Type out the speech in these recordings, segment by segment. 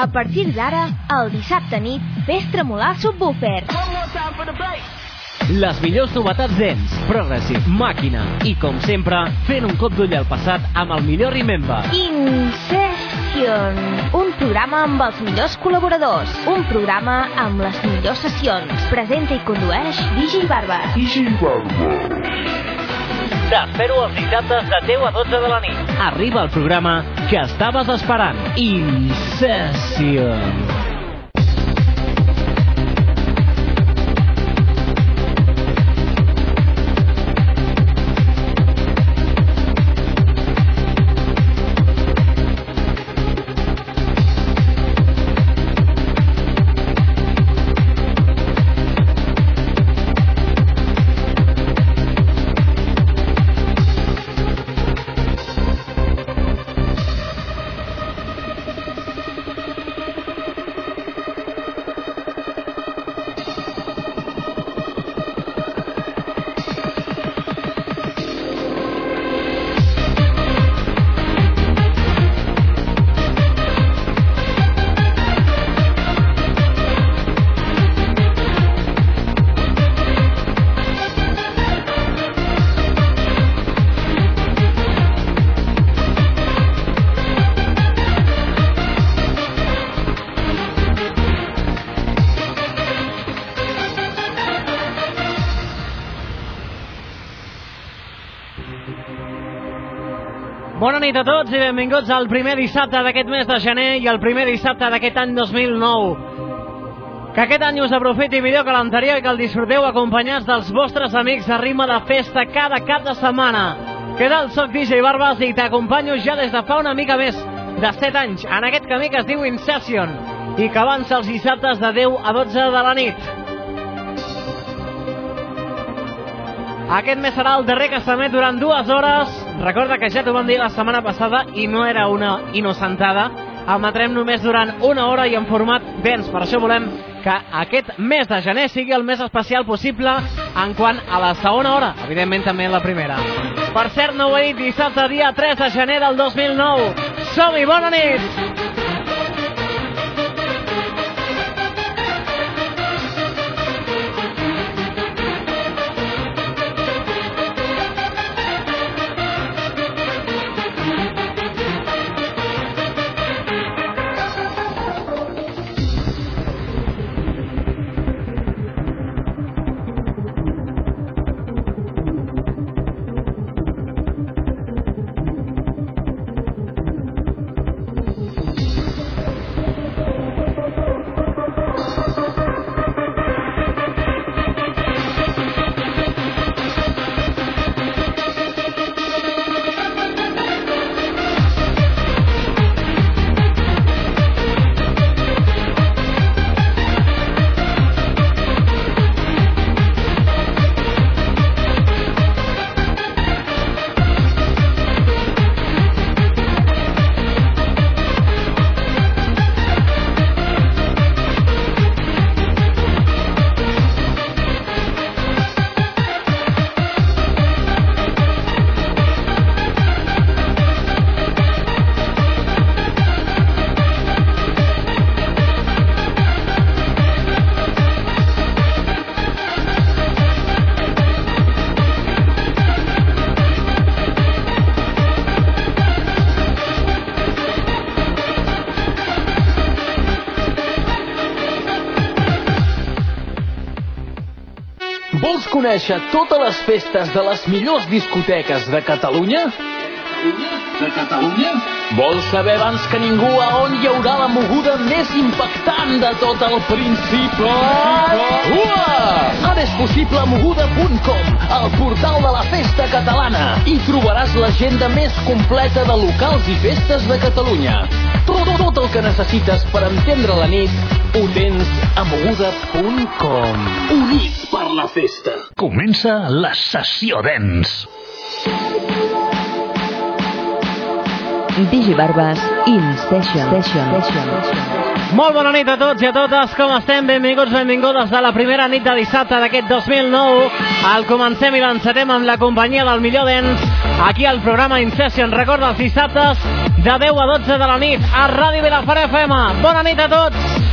A partir d'ara, el dissabte nit, fes tremolar el subwoofer. Les millors novetats dents, Progressive, Màquina i, com sempre, fent un cop d'ull al passat amb el millor Remember. Incession, un programa amb els millors col·laboradors, un programa amb les millors sessions. Presenta i condueix Digi Barbas. T'espero els dissabtes de 10 a 12 de la nit. Arriba el programa que estaves esperant. Incession. Nit a tots i benvinguts al primer dissabte d'aquest mes de gener i el primer dissabte d'aquest any 2009. Que aquest any us aprofiti millor que l'anterior i que el disfruteu acompanyats dels vostres amics a ritme de festa cada cap de setmana. Què tal? Soc DJ Barbas i t'acompanyo ja des de fa una mica més de 7 anys en aquest camí que es diu Incession i que avança els dissabtes de 10 a 12 de la nit. Aquest mes serà el darrer que s'emet durant dues hores. Recorda que ja t'ho vam dir la setmana passada i no era una inocentada. Emetrem només durant una hora i en format dens. Per això volem que aquest mes de gener sigui el més especial possible en quant a la segona hora. Evidentment també la primera. Per cert, no ho he dit, dissabte dia 3 de gener del 2009. Som-hi, bona nit! Conèixer totes les festes de les millors discoteques de Catalunya? De Catalunya? Vols saber abans que ningú a on hi haurà la moguda més impactant de tot el principi? Ua! Ara és possible moguda.com, el portal de la festa catalana. Hi trobaràs l'agenda més completa de locals i festes de Catalunya. Tot, tot el que necessites per entendre la nit ho tens a moguda.com. Units la festa. Comença la sessió dens. Digi Barbas In Session. Session. Session. Molt bona nit a tots i a totes, com estem? Benvinguts, benvingudes a la primera nit de dissabte d'aquest 2009. El comencem i l'encetem amb la companyia del millor dents aquí al programa Incession. Recorda els dissabtes de 10 a 12 de la nit a Ràdio Vilafant FM. Bona nit a tots!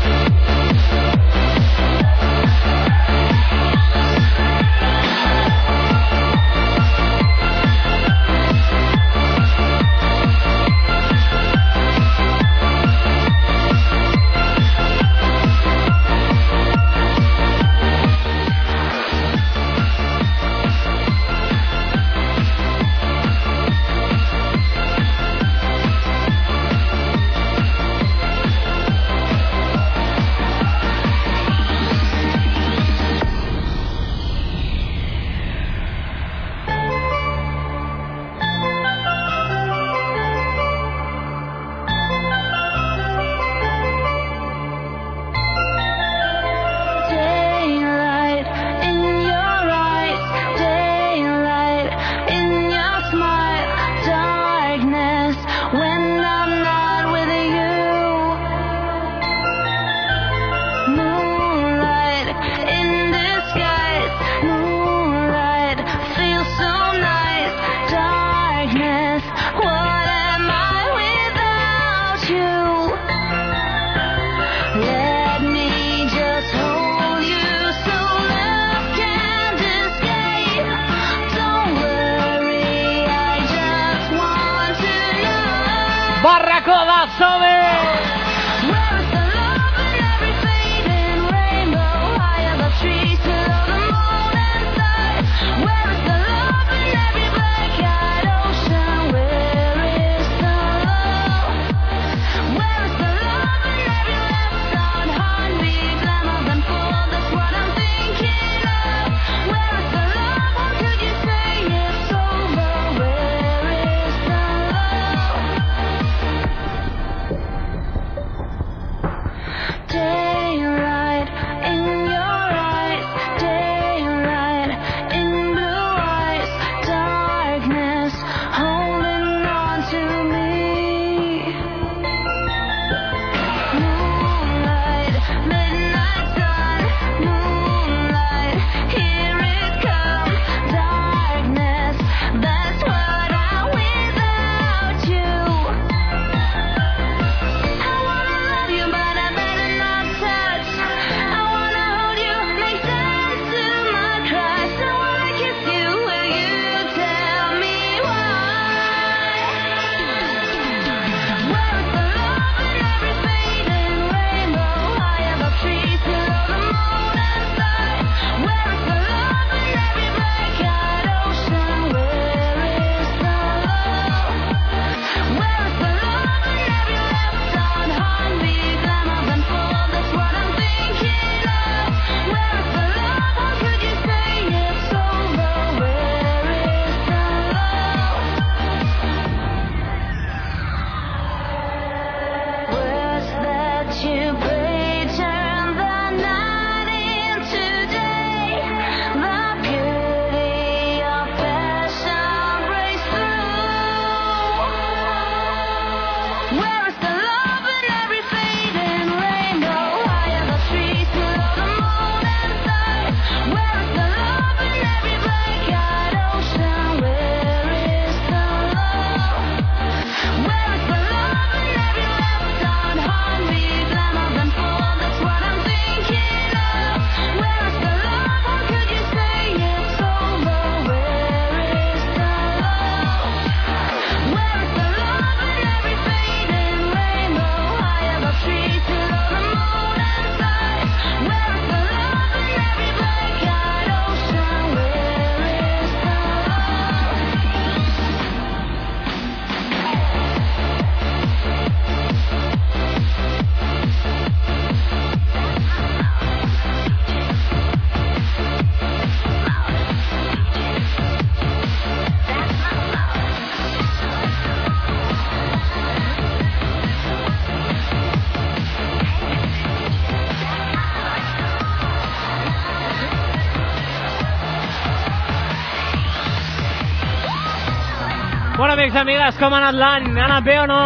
Amigues, com ha anat l'any? Ha anat bé o no?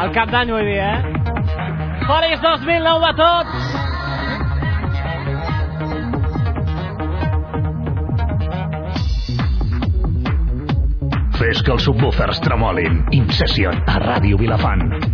El cap d'any vull dir, eh? Feliç 2009 a tots! Fes que els subwoofers tremolin. Incession a Ràdio Vilafant.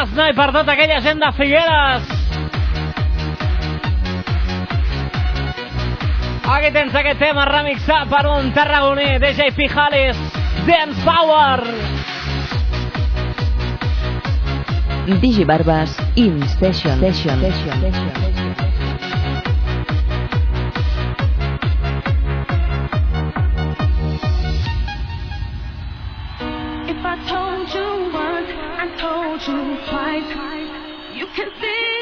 Erasme i per tota aquella gent de Figueres. Aquí tens aquest tema remixat per un tarragoní, DJ Pijales, Dance Power. Digibarbes in Session. session. session. session. session. to fight. You can see.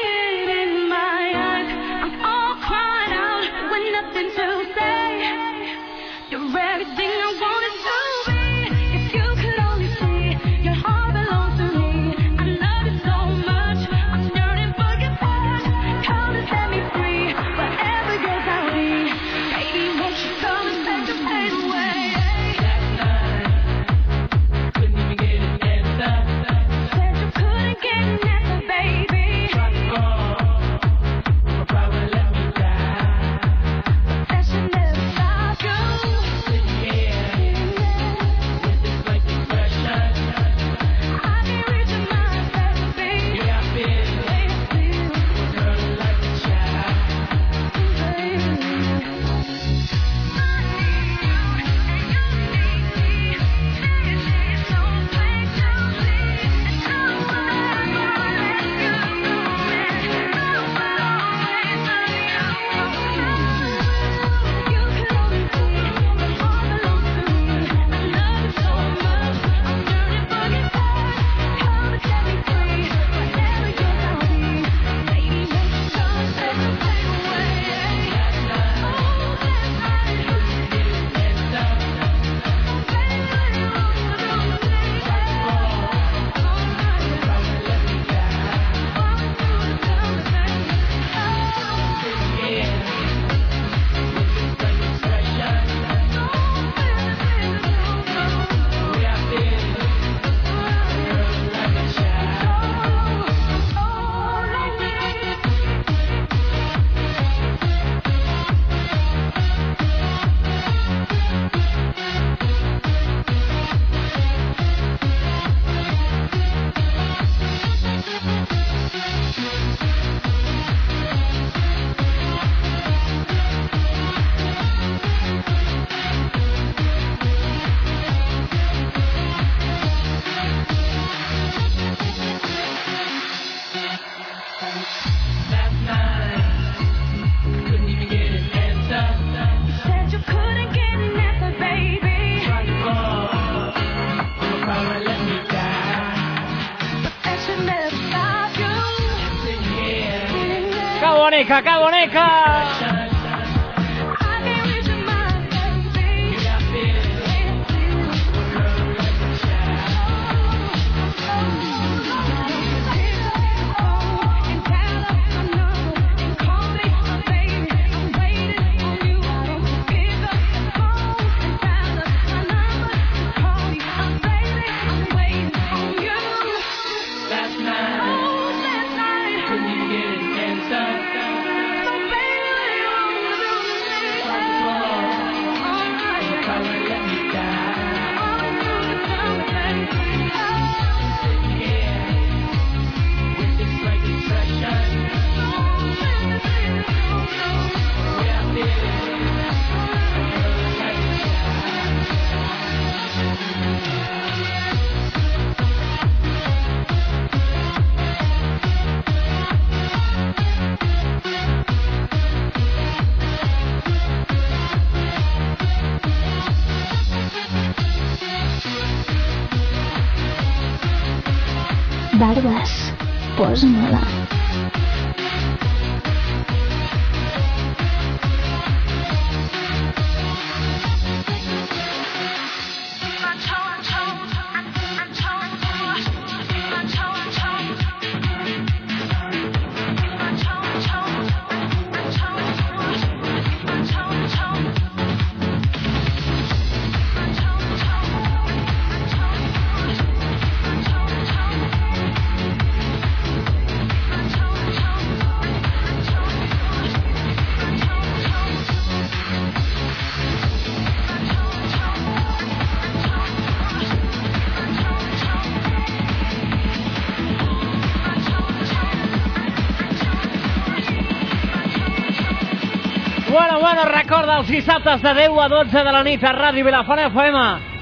Els dissabtes de 10 a 12 de la nit a Ràdio Vilafant FM.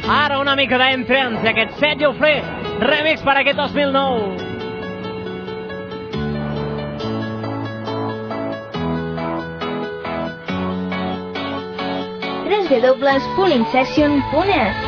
Ara una mica d'entrance aquest set Jofré remix per aquest 2009. www.pulingsession.net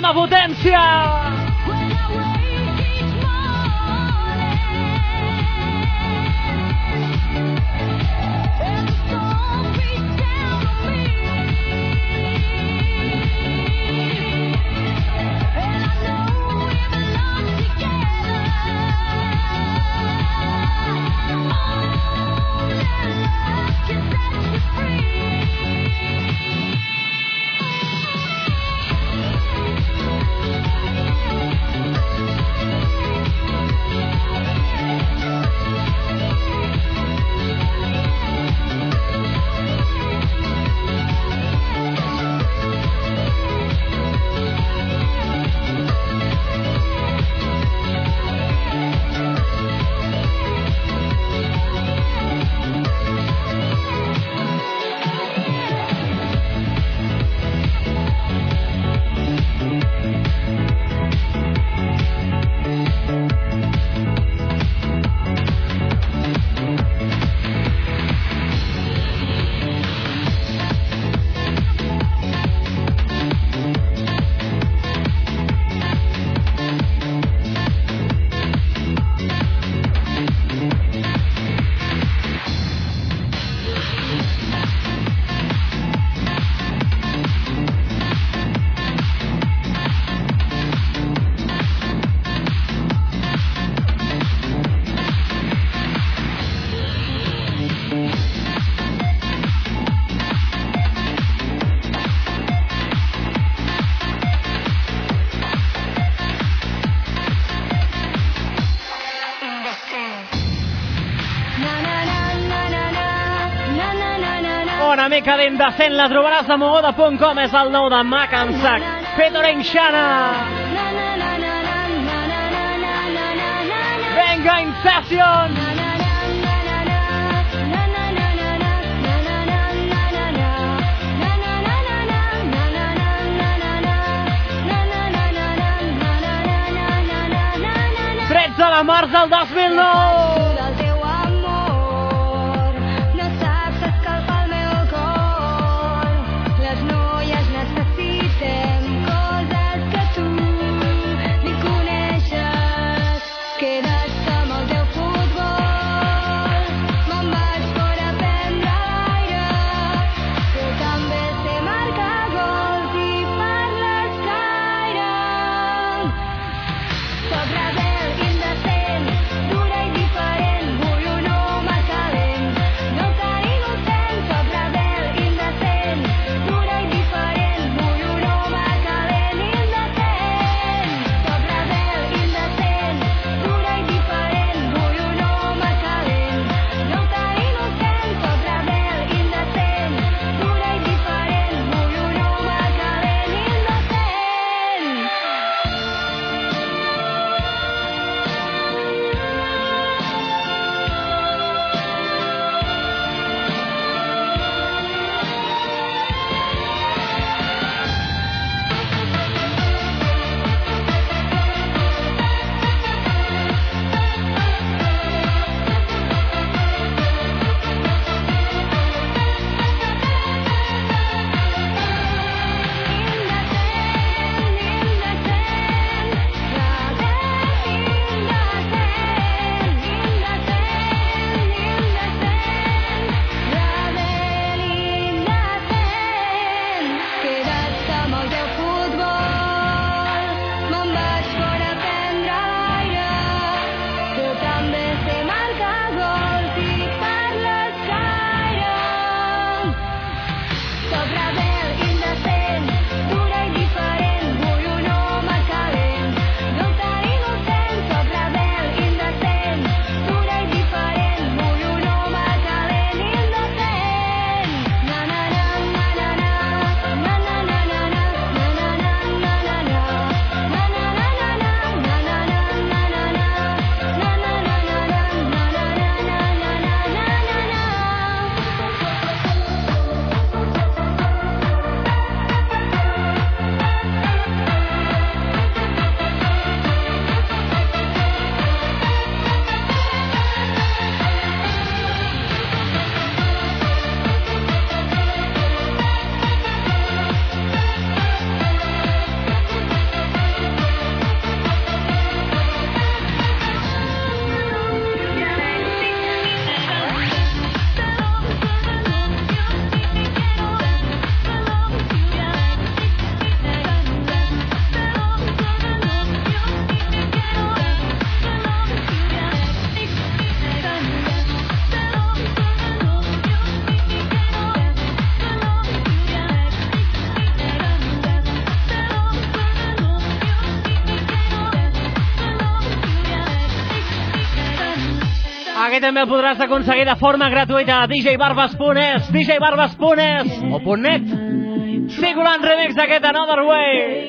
Màxima potència! Mica d'indecent la trobaràs a mogoda.com és el nou de Mac en Sac. Shana. Venga, de març del 2009. També el podràs aconseguir de forma gratuïta a djbarbas.es, djbarbas.es o .net. Sigulant remix d'aquest Another Way.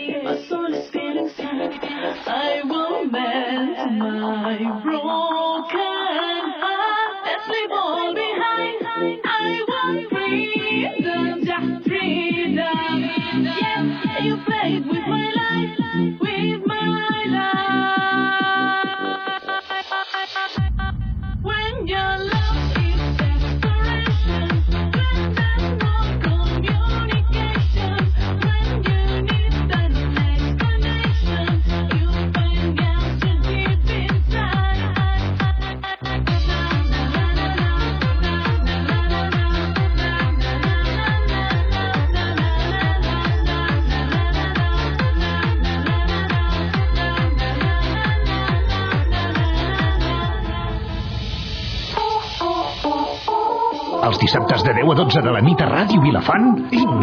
Els dissabtes de 10 a 12 de la nit a Ràdio Vilafant, In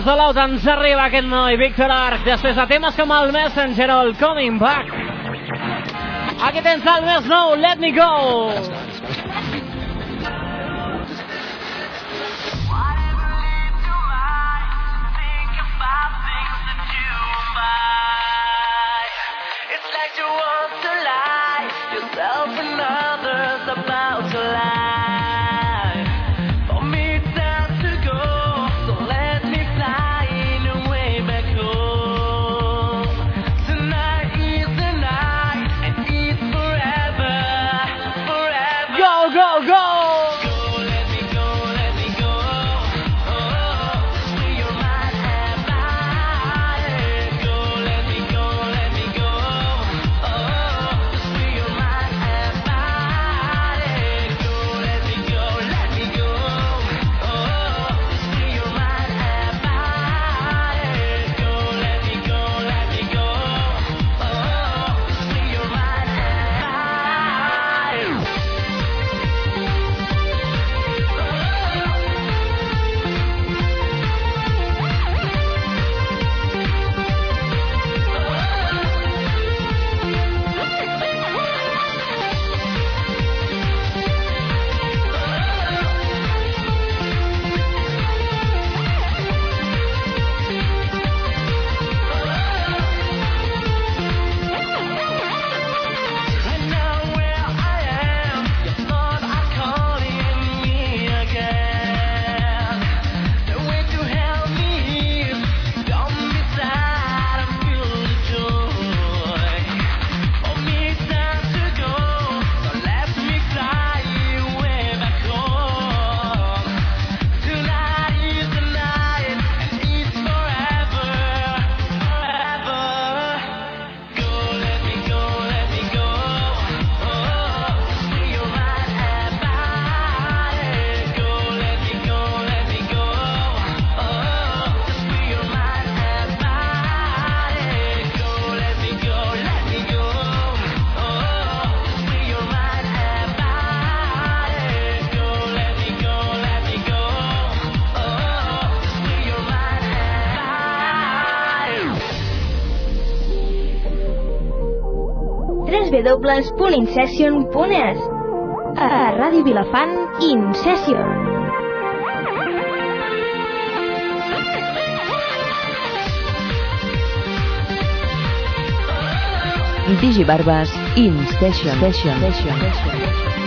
I des de l'Aut ens arriba aquest noi, Víctor Arc, després de temes com el Messenger o el Coming Back. Aquí tens el més nou, Let Me Go. www.incession.es A Ràdio Vilafant, Incession. Digibarbes in session. session. session.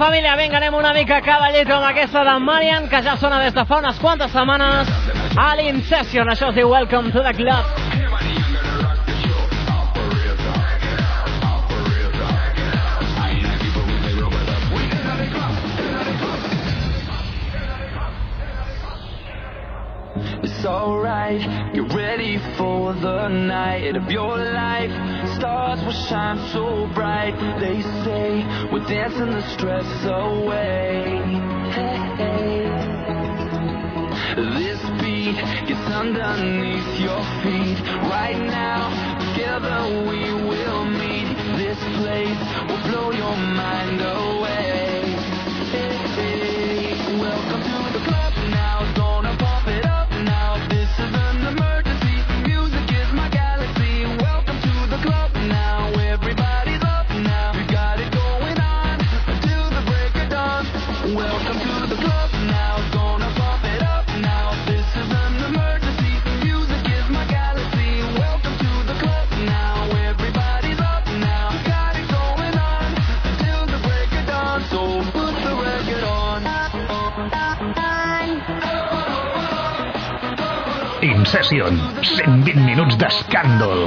Família, vinga, anem una mica cavallito amb aquesta de Marian, que ja sona des de fa unes quantes setmanes a l'Incession. Això es diu Welcome to the Club. It's alright, ready for the night of your life. Stars will shine so bright. They say we're dancing the stress away. Hey, This beat gets underneath your feet. Right now, together we will meet. This place will blow your mind away. Incession, 120 minuts d'escàndol.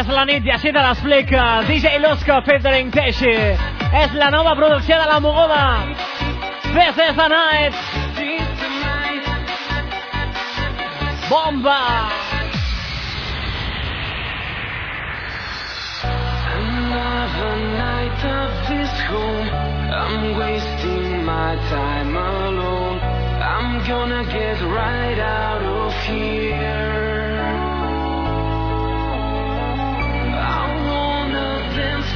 és la nit i així te l'explica eh, DJ Losco featuring Teixi és la nova producció de la Mogoda. This is the night. Bomba! Another night of this home I'm wasting my time alone. I'm gonna get right out of here.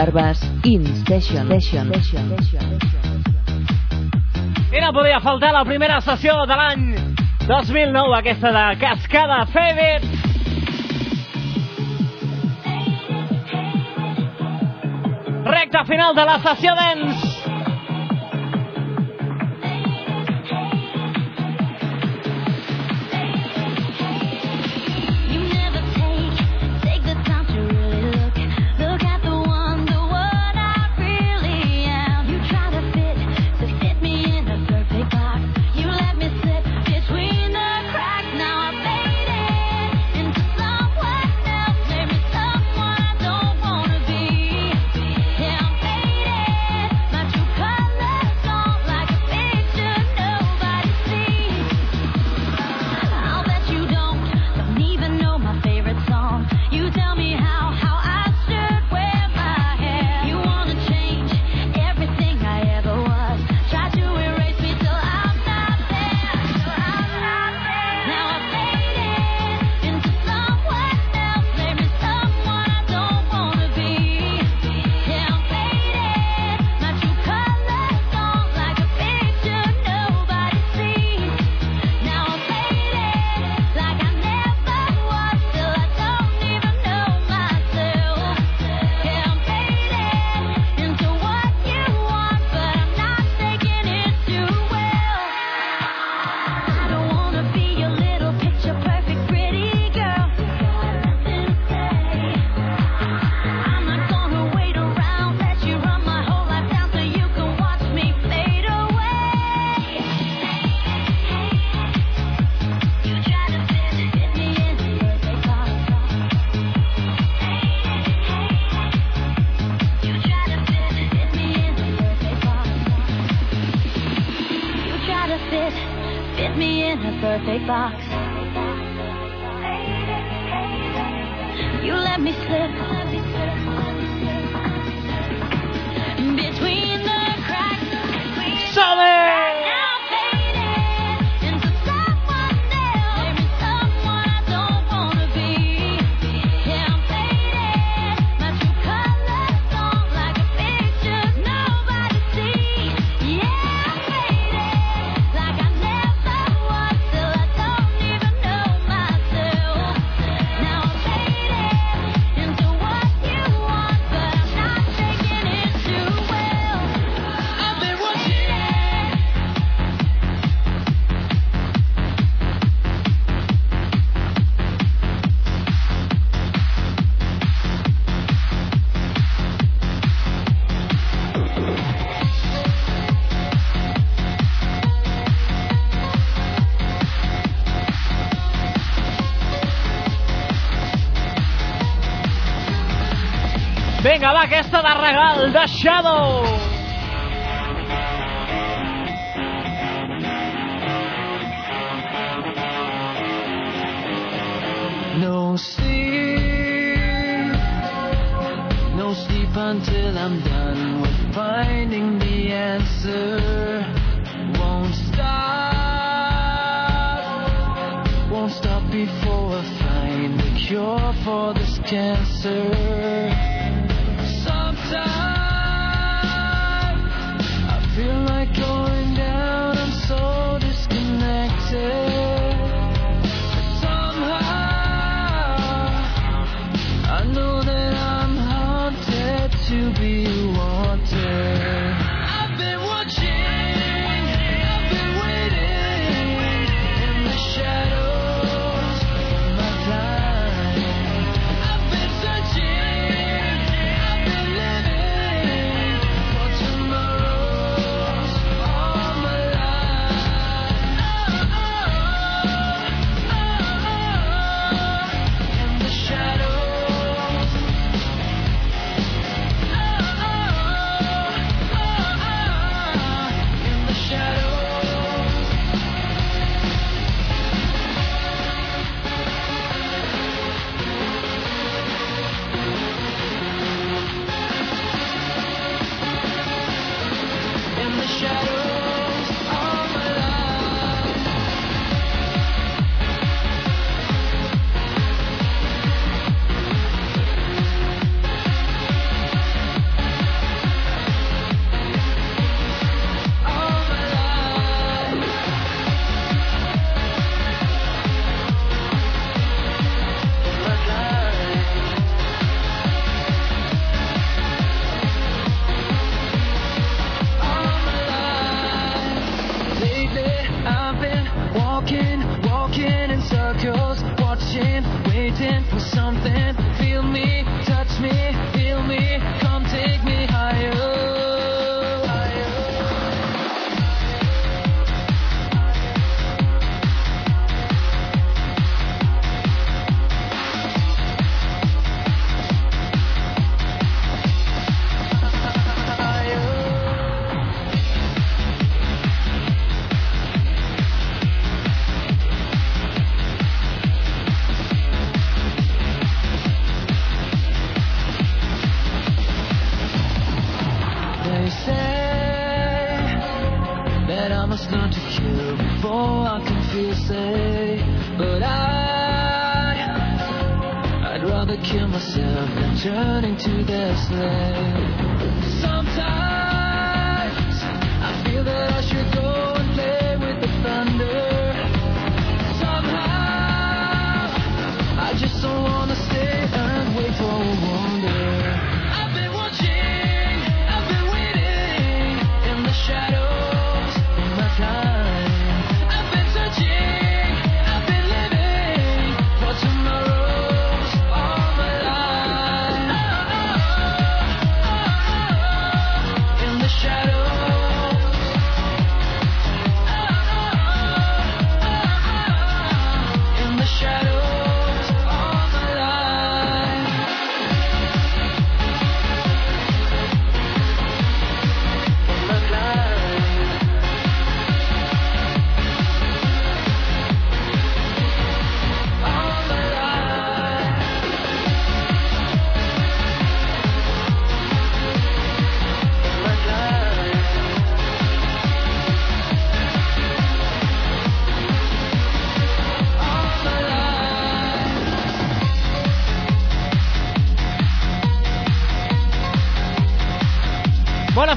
Barbas In Session. session. session. I no podia faltar la primera sessió de l'any 2009, aquesta de Cascada Fever. Recta final de la sessió d'ens. Vinga, va, aquesta de regal, de Shadow! No sleep, no sleep until I'm done with finding the answer. Won't stop, won't stop before I find the cure for this cancer.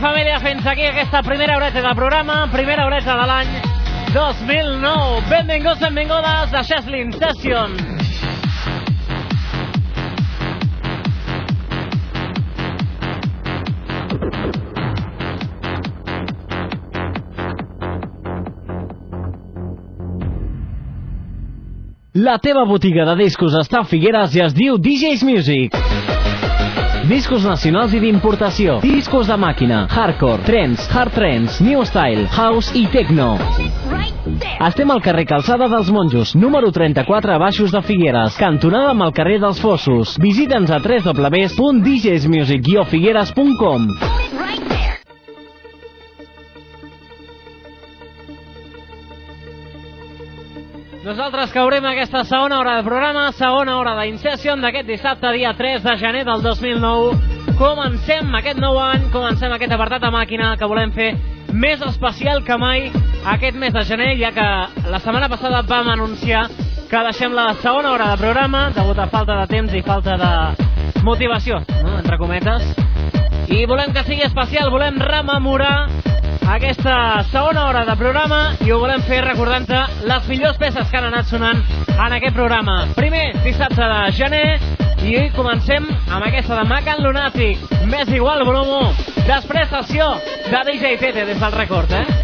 Família, fins aquí aquesta primera horeta del programa, primera horeta de l'any 2009. Benvinguts, benvingudes a Cheslin Session. La teva botiga de discos està a Figueres i es diu DJ's Music. Discos nacionals i d'importació. Discos de màquina, hardcore, trends, hard trends, new style, house i techno. Estem al carrer Calçada dels Monjos, número 34 a Baixos de Figueres, cantonada amb el carrer dels Fossos. Visita'ns a www.djsmusic-figueres.com Nosaltres obrim aquesta segona hora de programa, segona hora d'Incession d'aquest dissabte, dia 3 de gener del 2009. Comencem aquest nou any, comencem aquest apartat de màquina que volem fer més especial que mai aquest mes de gener, ja que la setmana passada vam anunciar que deixem la segona hora de programa, degut a falta de temps i falta de motivació, no? entre cometes. I volem que sigui especial, volem rememorar aquesta segona hora de programa i ho volem fer recordant-te les millors peces que han anat sonant en aquest programa. Primer, dissabte de gener, i comencem amb aquesta de Macan Lunatic, més igual 1. Després sessió de DJ Tete des del record, eh?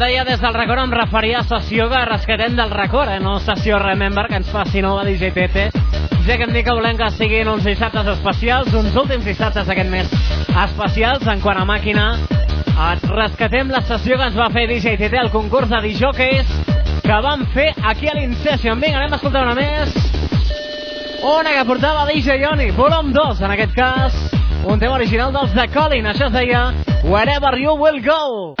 Deia des del record em referia a sessió de rescatem del record, eh? no sessió Remember, que ens faci nova DJ Tete. Ja que hem dit que volem que siguin uns dissabtes especials, uns últims dissabtes d'aquest mes especials en quant a màquina. Et rescatem la sessió que ens va fer DJ Tete al concurs de DJs que vam fer aquí a l'Incession. Vinga, anem a escoltar una més. Una que portava DJ Yoni, volum 2 en aquest cas. Un tema original dels The Colin, això es deia Wherever You Will Go.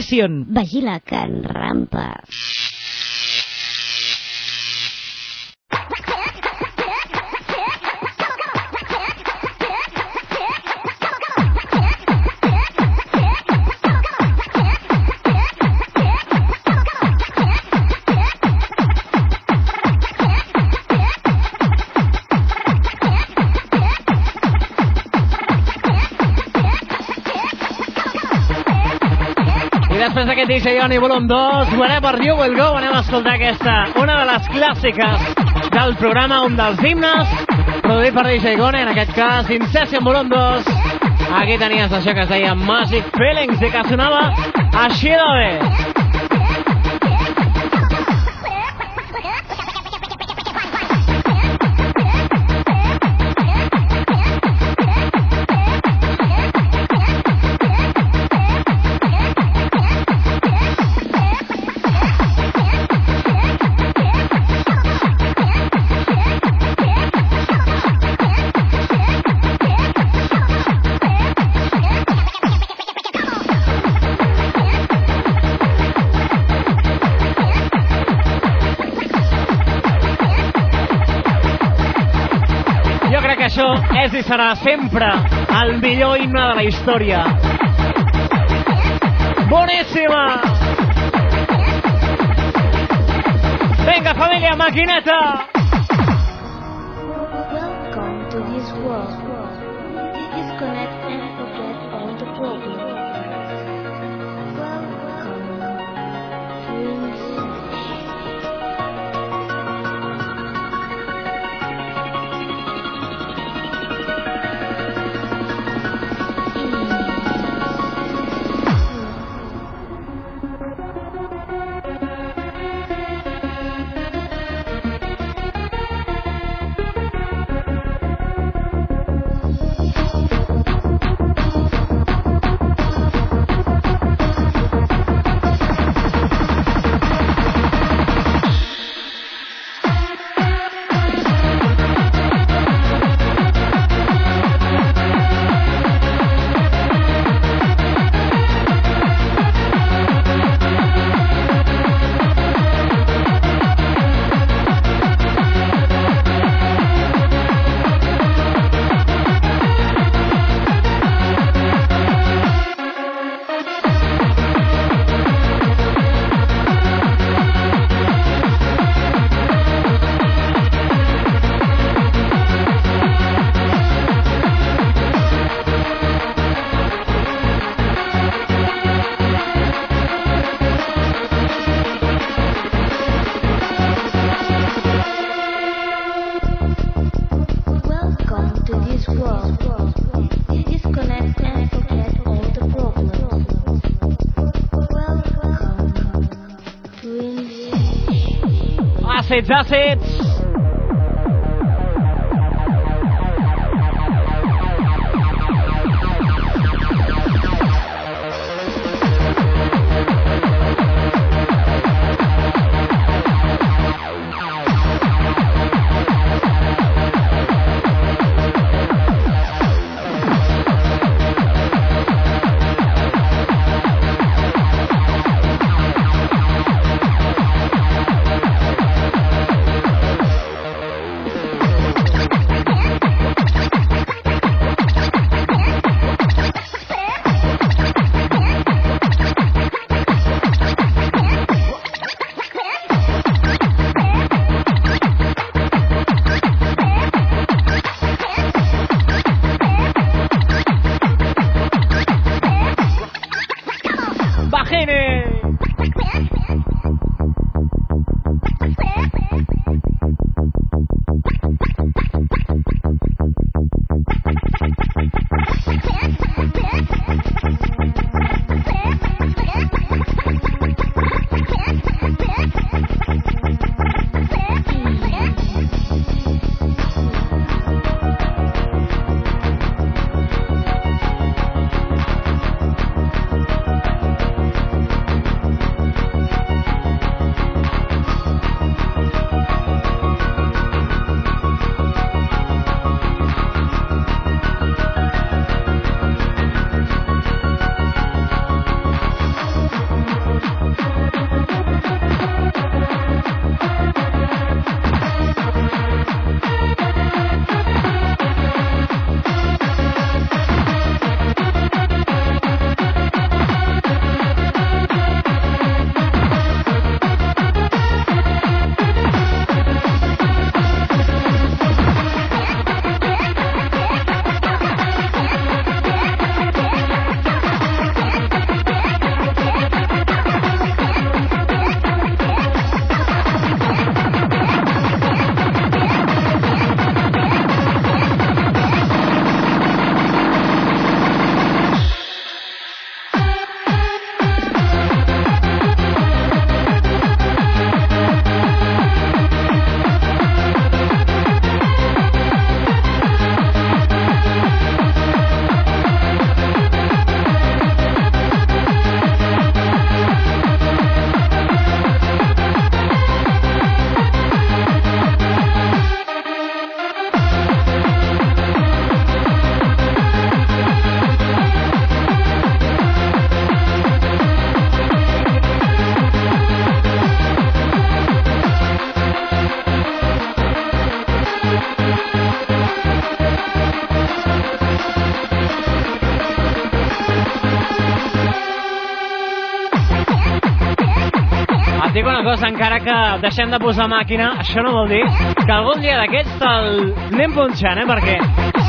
Session. Vigila que en DJ Johnny volum 2, Wherever You Will Go, anem a escoltar aquesta, una de les clàssiques del programa, un dels himnes, produït per DJ Gone, en aquest cas, Incession volum 2. Aquí tenies això que es deia Magic Feelings i que sonava així de bé. I serà sempre el millor himne de la història. Boníssima! Vinga, família, maquineta! That's It. India. Àcids, àcids! cosa, encara que deixem de posar màquina, això no vol dir que algun dia d'aquests te'l anem punxant, eh? Perquè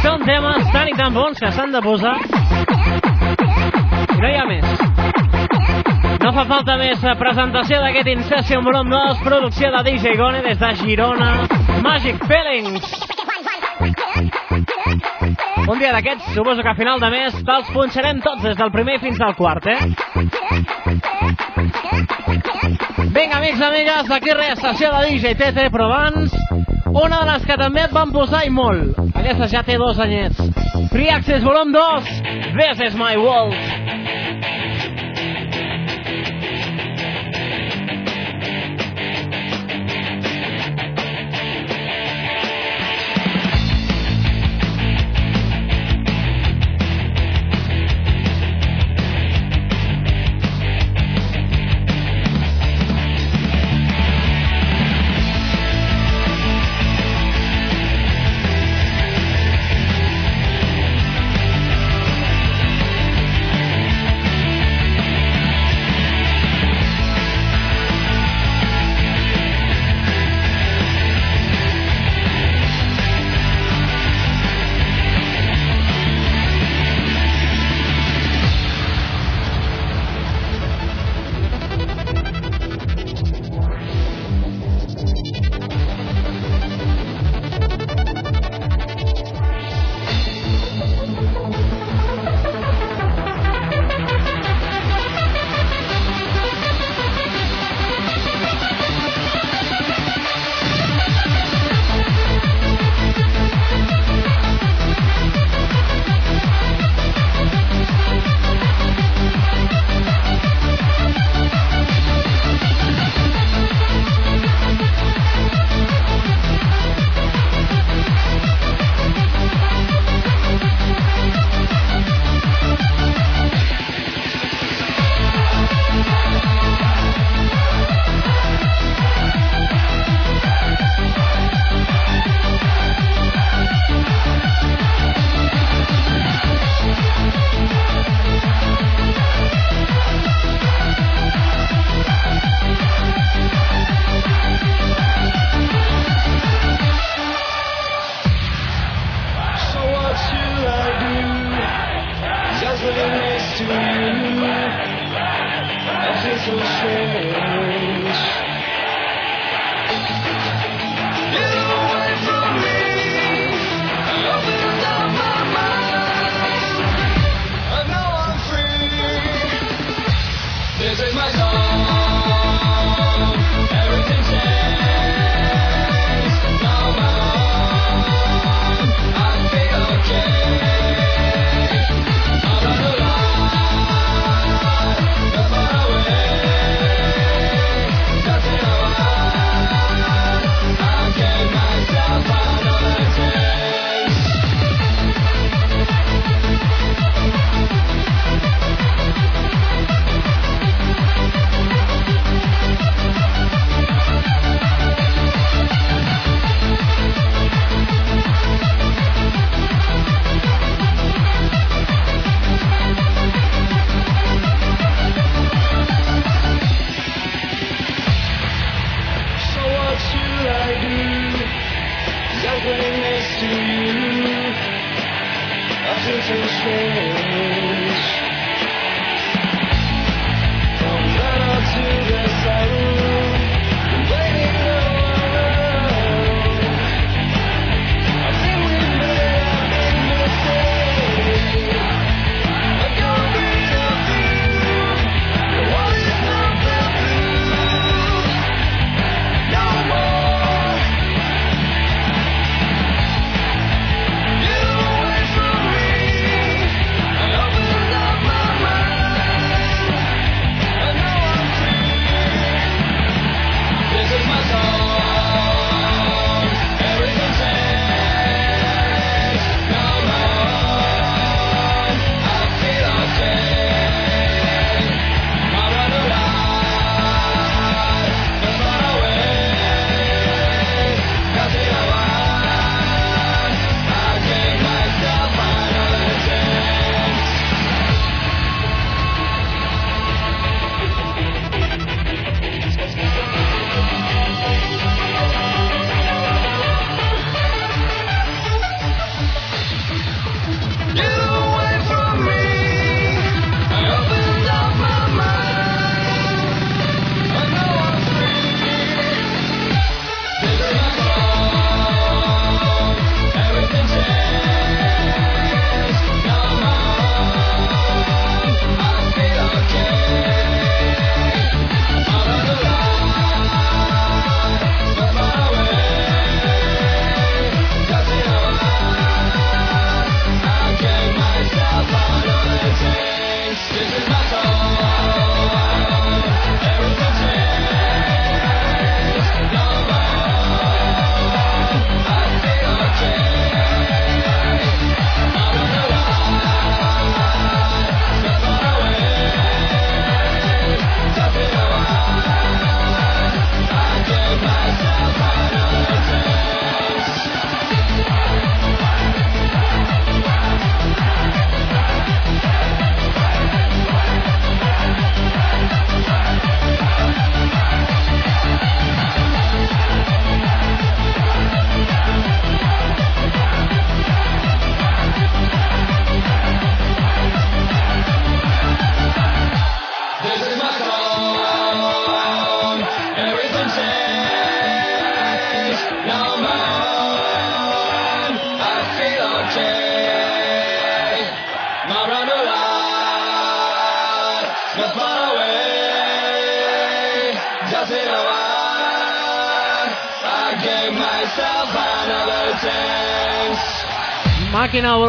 són temes tan i tan bons que s'han de posar i no hi ha més. No fa falta més presentació d'aquest Incession Volum 2, producció de DJ Gone des de Girona, Magic Feelings. Un dia d'aquests, suposo que a final de mes, te'ls punxarem tots des del primer fins al quart, eh? Vinga, amics, amigues, aquí res, sessió de DJ TT, però abans, una de les que també et van posar i molt. Aquesta ja té dos anyets. Free Access Volum 2, This is my world.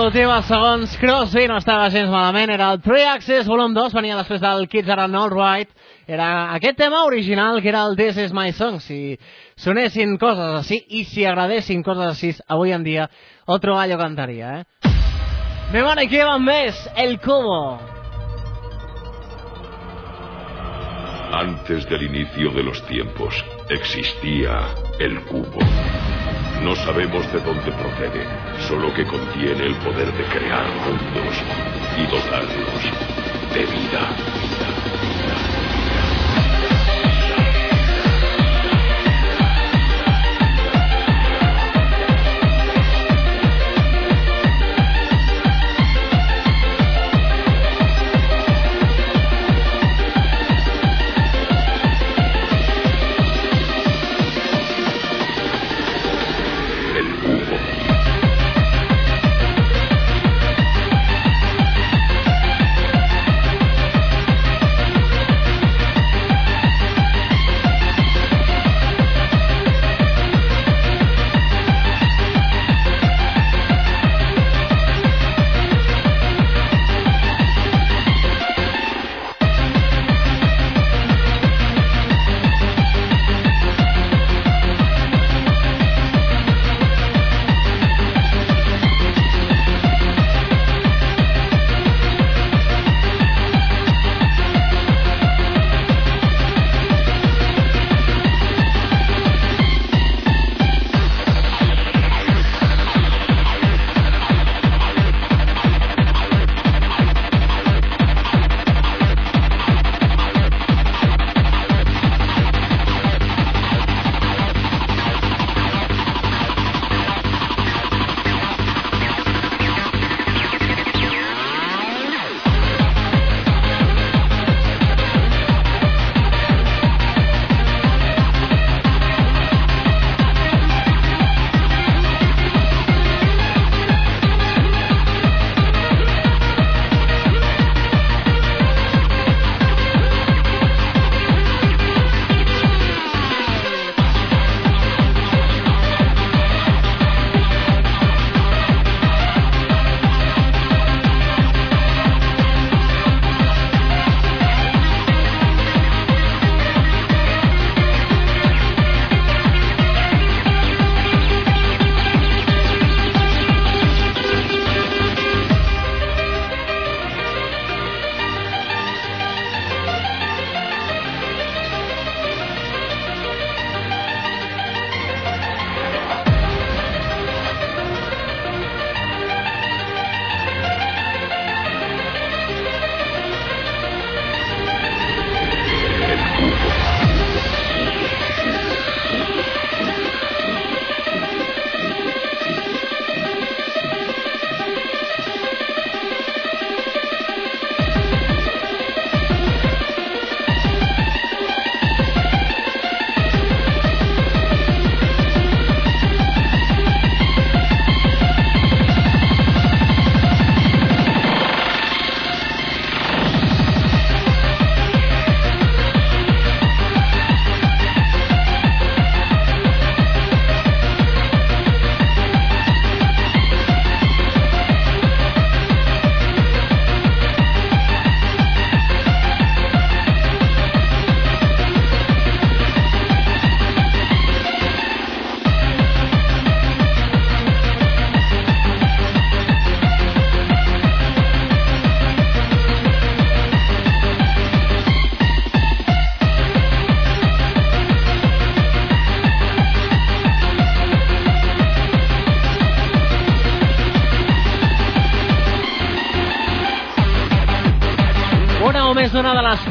Evolutiva segons Crosby no estava gens malament, era el 3 Access Volum 2, venia després del Kids Are All Right, era aquest tema original que era el This Is My Song, si sonessin coses així i si agradessin coses així avui en dia, otro gallo cantaria, eh? Me van aquí van més, El Cubo. Antes del inicio de los tiempos existía el cubo. No sabemos de dónde procede, solo que contiene el poder de crear mundos y dotarlos de vida.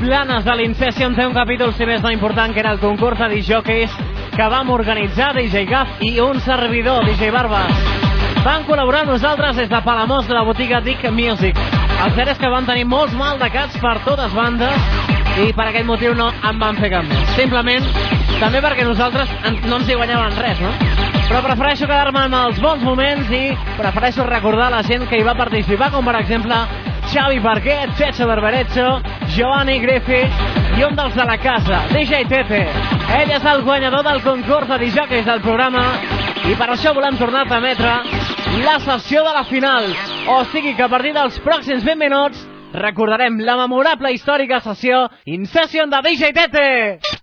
Planes de l'Incession té un capítol, si més no important, que era el concurs de disjockeys que vam organitzar DJ Gaf i un servidor, DJ Barbas. Van col·laborar nosaltres des de Palamós de la botiga Dick Music. El cert és que van tenir molts maldecats per totes bandes i per aquest motiu no en van fer cap més. Simplement, també perquè nosaltres no ens hi guanyaven res, no? Però prefereixo quedar-me amb els bons moments i prefereixo recordar la gent que hi va participar, com per exemple Xavi Parquet, Checho Berberecho, Giovanni Griffith, i un dels de la casa, DJ Tete. Ell és el guanyador del concurs de disjockeys del programa i per això volem tornar a emetre la sessió de la final. O sigui que a partir dels pròxims 20 minuts recordarem la memorable històrica sessió In Session de DJ Tete.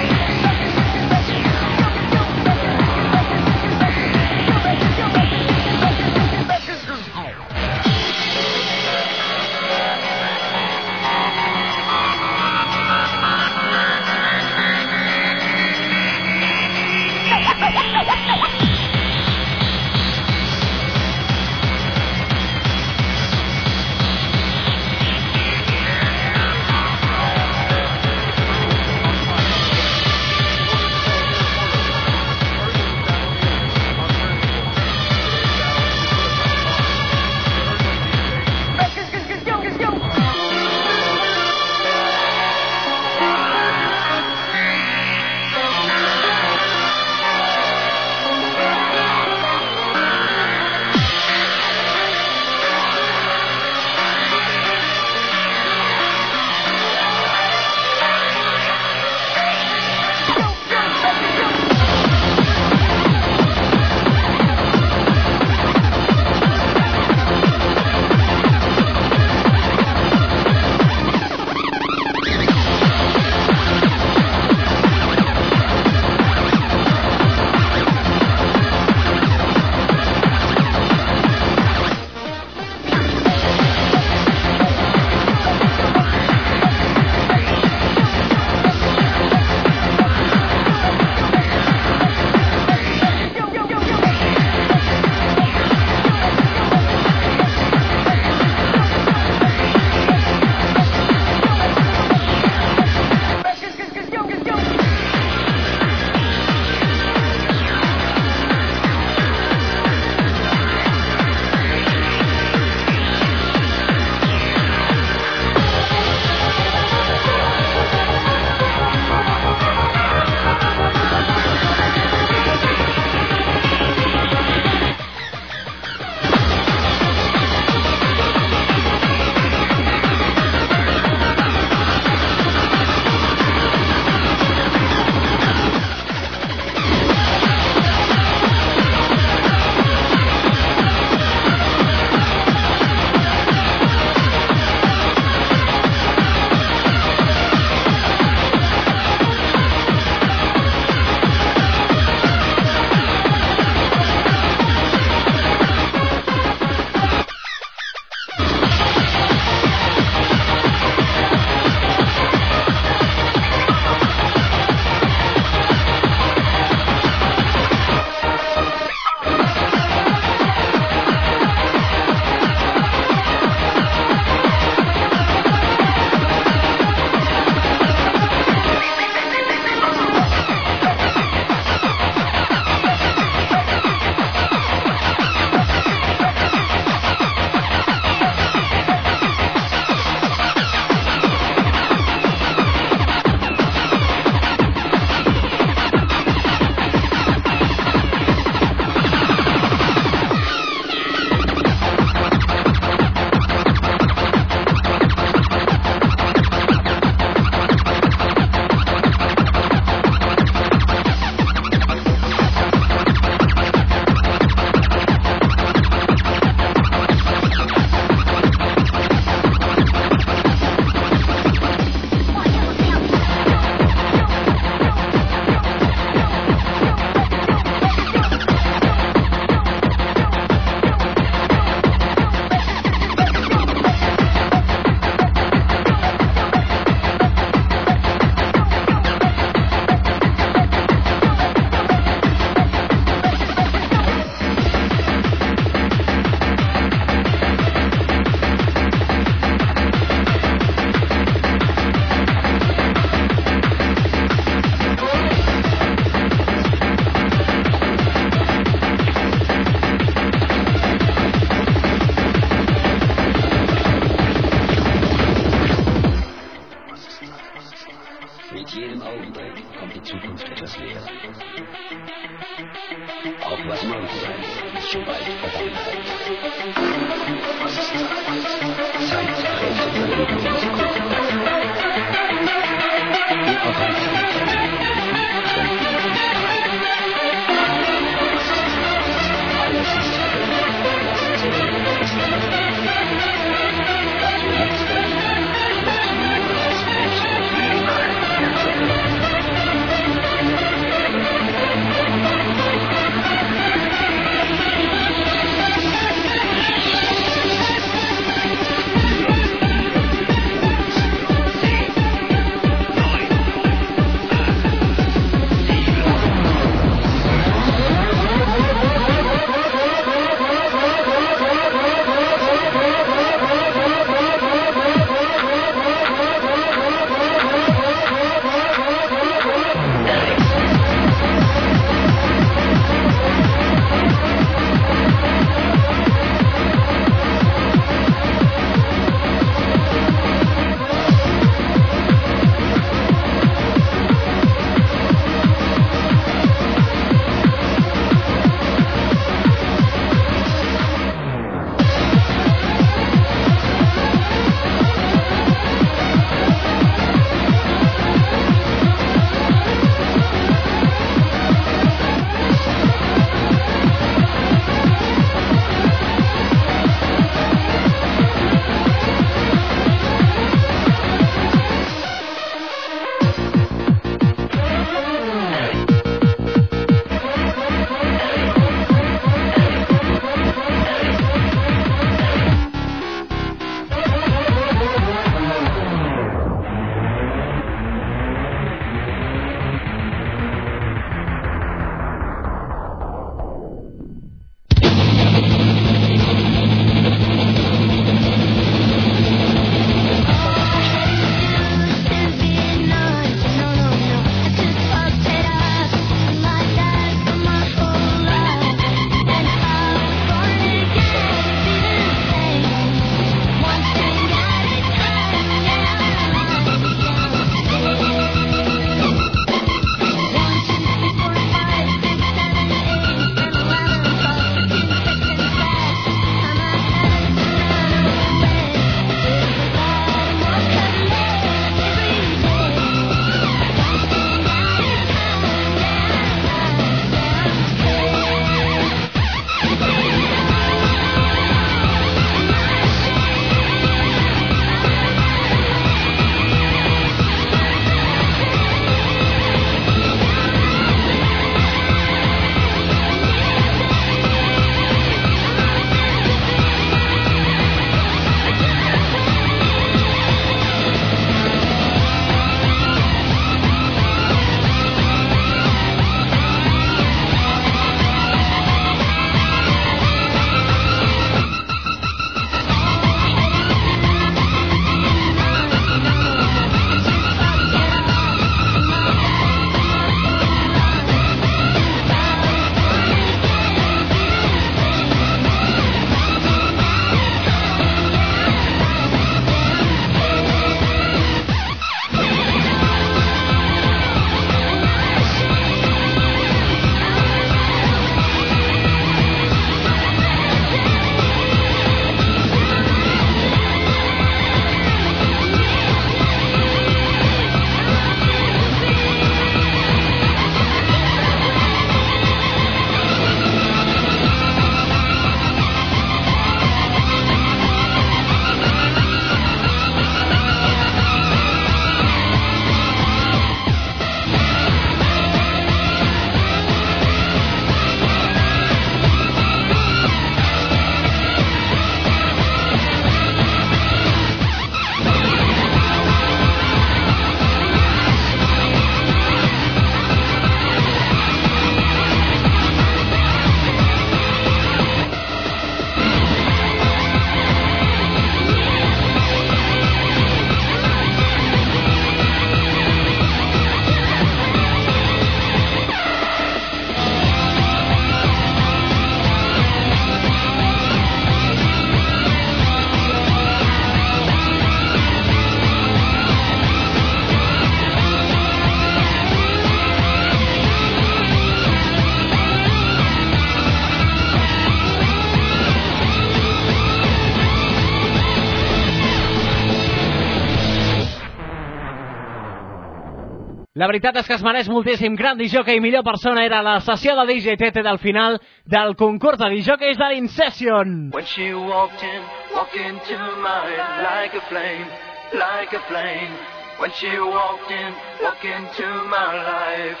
La veritat és que es mereix moltíssim. Gran disjockey i millor persona era la sessió de DJ Tete del final del concurs de disjockeys de l'Incession. When she walked in, walked into mine like a flame, like a flame. When she walked in, walked into my life,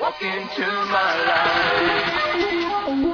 walked into my like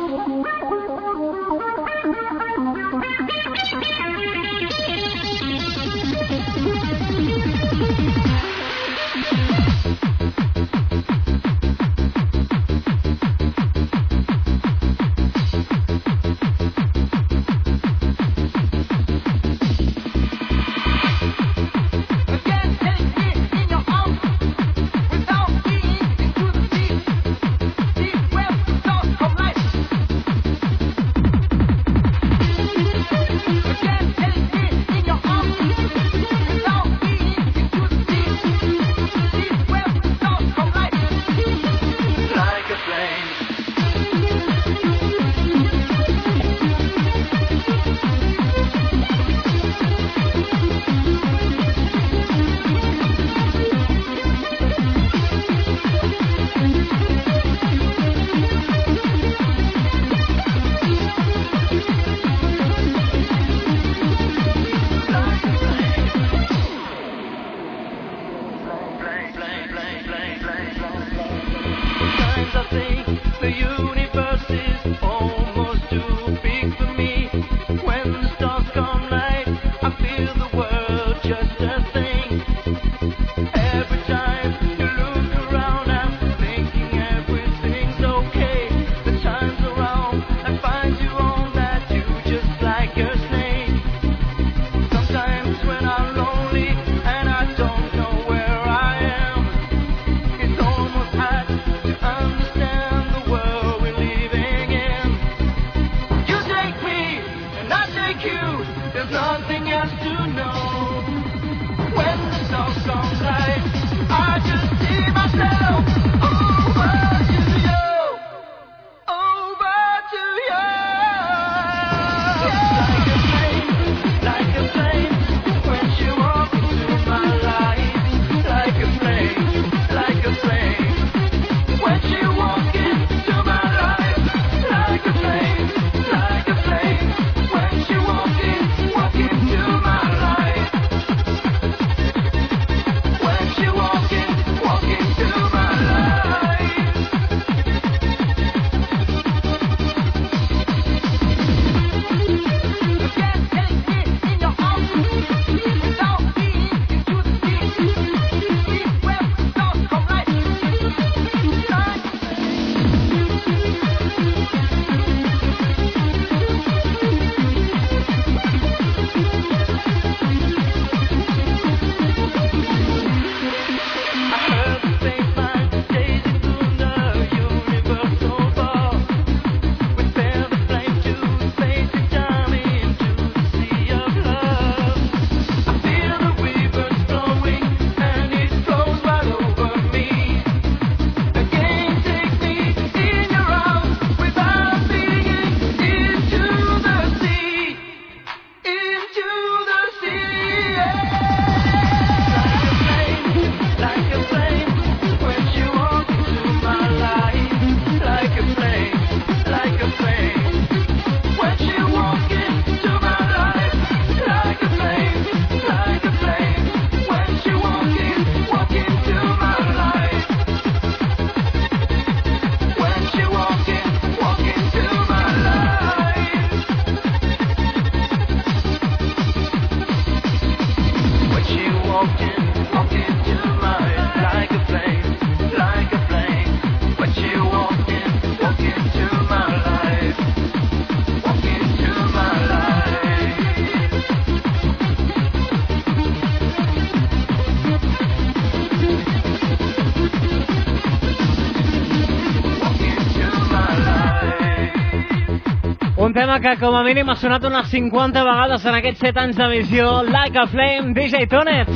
tema que com a mínim ha sonat unes 50 vegades en aquests 7 anys d'emissió, Like a Flame, DJ Tonet.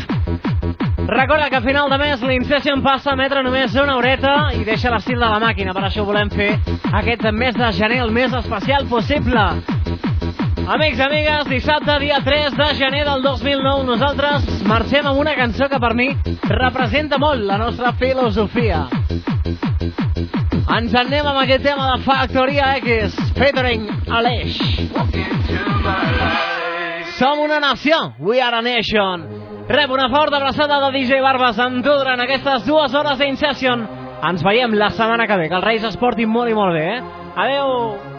Recorda que a final de mes l'Incession passa a emetre només una horeta i deixa l'estil de la màquina. Per això volem fer aquest mes de gener el més especial possible. Amics amigues, dissabte, dia 3 de gener del 2009, nosaltres marxem amb una cançó que per mi representa molt la nostra filosofia. Ens anem amb aquest tema de Factoria X, featuring Aleix. Som una nació, we are a nation. Rep una forta abraçada de DJ Barbas amb tu durant aquestes dues hores d'Incession. Ens veiem la setmana que ve, que els Reis es portin molt i molt bé, eh? Adeu!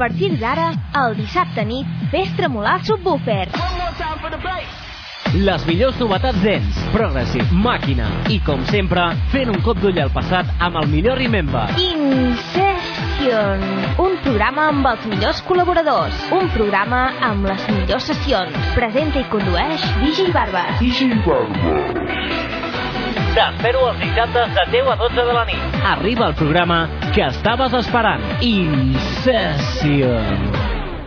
Partir d'ara, el dissabte nit, fes tremolar el subwoofer. Les millors novetats dents, Progressive, Màquina i, com sempre, fent un cop d'ull al passat amb el millor Remember. Incession, un programa amb els millors col·laboradors, un programa amb les millors sessions. Presenta i condueix DJ Barbas. DJ T'espero els dissabtes de 10 a 12 de la nit. Arriba el programa que estaves esperant. Incession. see you.